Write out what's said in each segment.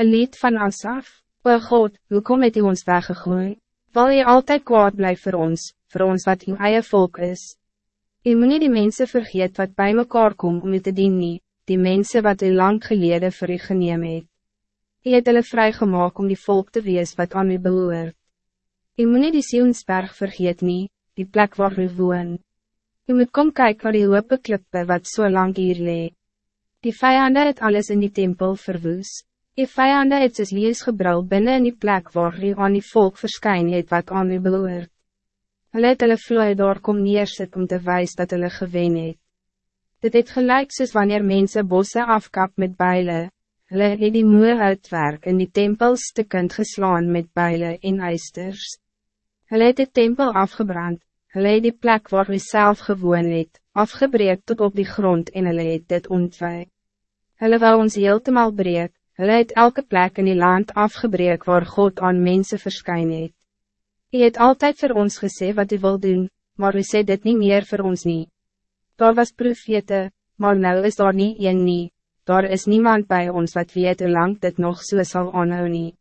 Een lied van Asaf, O God, hoe kom het u ons weggegooi? Wil je altijd kwaad blijven voor ons, voor ons wat uw eigen volk is? U moet nie die mensen vergeet wat bij mekaar kom om u te dien nie, die mensen wat u lang geleden voor u geneem het. U het hulle vrygemaak om die volk te wees wat aan u behoort. U moet nie die Sionsberg vergeet nie, die plek waar u woon. U moet kom kijken naar die hoop klippe wat zo so lang hier lee. Die vijanden het alles in die tempel verwoes. Die vijanden het soos lees gebrul binnen in die plek waar u aan die volk verskyn het wat aan u behoort. Hulle het hulle vloeie daar kom neersit om te wijs dat hulle gewen het. Dit het gelijk soos wanneer mensen bosse afkap met bijlen. Hulle het die moe uitwerk in die tempel stikkend geslaan met bijlen en eisters. Hulle het die tempel afgebrand, hulle het die plek waar u self gewoon het, afgebreek tot op die grond en hulle het dit ontwijk. Hulle wou ons heeltemal breek, hulle het elke plek in die land afgebreek waar God aan mensen verskyn het. Hy het altijd voor ons gesê wat u wil doen, maar u sê dit niet meer voor ons niet. Daar was profete, maar nou is daar niet een nie, daar is niemand bij ons wat weet hoe lang dit nog so sal aanhou nie.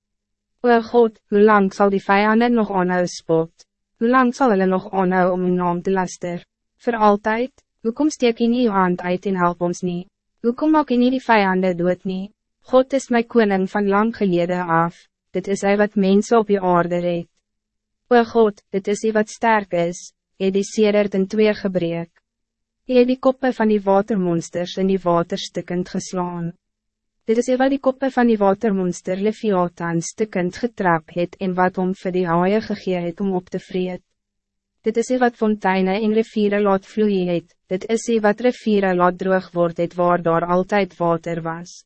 O God, hoe lang zal die vijanden nog aanhou spot? Hoe lang zal hulle nog aanhou om uw naam te laster? Voor altijd, hoe kom steek in uw hand uit en help ons niet? Hoe kom ook in die vijanden doet niet? God is mijn koning van lang geleden af, dit is hij wat mensen op je aarde reed. O God, dit is hij wat sterk is, hy die sedert in twee gebreek. Hy het die koppen van die watermonsters in die water stikkend geslaan. Dit is hy wat die koppen van die watermonster Leviathan stikkend getrap het en wat om vir die haie gegee het om op te vreet. Dit is hy wat fonteine en riviere laat vloeien het, dit is hy wat riviere laat droog word het waar daar altijd water was.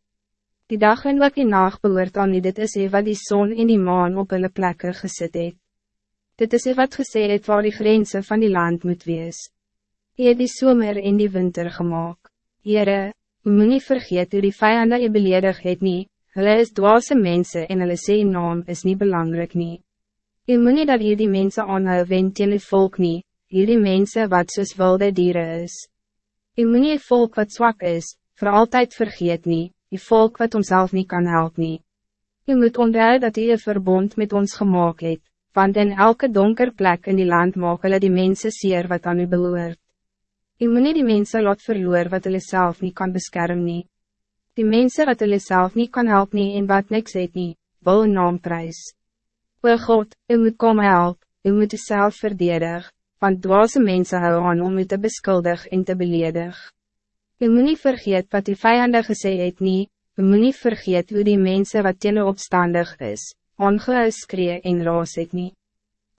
Die dag en wat die nacht behoort aan nie, dit is hy wat die zon en die maan op hulle plekke gesit het. Dit is hy wat gesê het waar die grenzen van die land moet wees. Hy het die somer en die winter gemaakt. Heere, u moet nie vergeet hoe die vijanden je beledig het nie, hulle is dwaase mense en hulle sê naam is niet belangrijk nie. Je moet niet dat hier die mensen aanhou wend teen die volk nie, hier die mense wat soos wilde dieren is. Je moet nie volk wat zwak is, voor altijd vergeet nie, die volk wat onszelf niet kan helpen. nie. Je moet onthou dat hij een verbond met ons gemaakt het, want in elke donker plek in die land maak hulle die mensen zeer wat aan u behoort. Je moet nie die mensen laat verloor wat hulle self niet kan beschermen. nie. Die mensen wat hulle self niet kan helpen nie en wat niks het nie, wil een naam prijs. O God, u moet kom help, u moet zelf verdedig, want dwaze mensen hou aan om u te beskuldig en te beledig. U moet niet vergeet wat die vijanden gesê het nie, u moet niet vergeet hoe die mensen wat teen opstandig is, ongehou skree en raas het nie.